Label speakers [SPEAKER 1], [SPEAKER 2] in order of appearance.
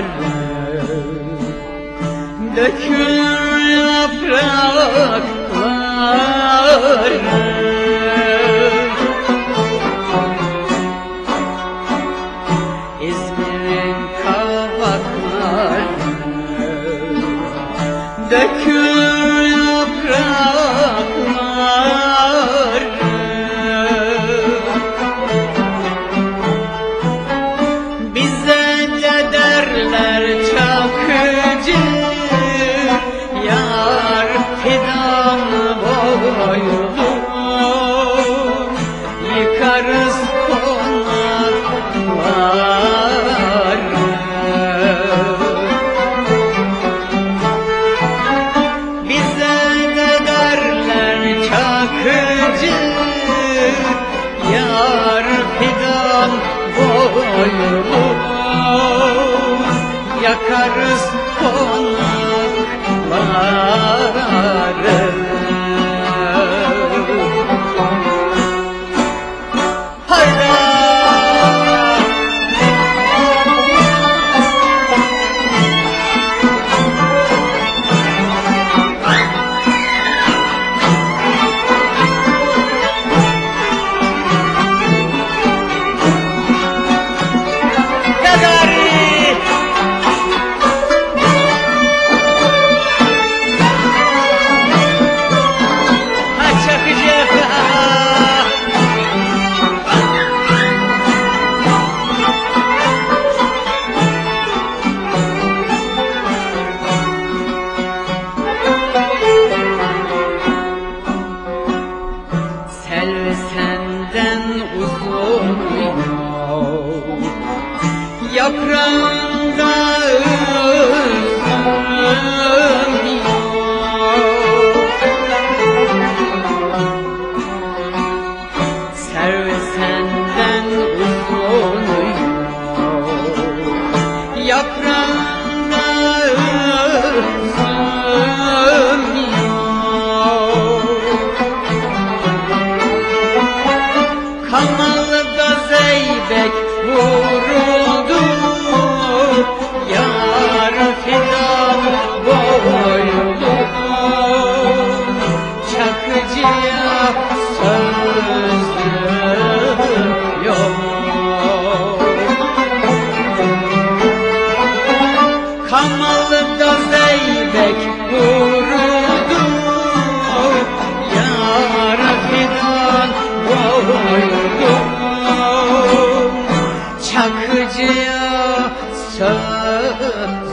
[SPEAKER 1] haller Dökülür yapraklar. İzmir'in kavakları Dökülür çakıcı Yar fidan boylu Yakarız konakları Yaprağında Servi senden uzun yol Yaprağında üzüm yok Kamalı'da zeybek vuruldu Çakıcıya sözüm yok Kamalı'da zeybek vuruldu Yar fidan boylu Çakıcıya söz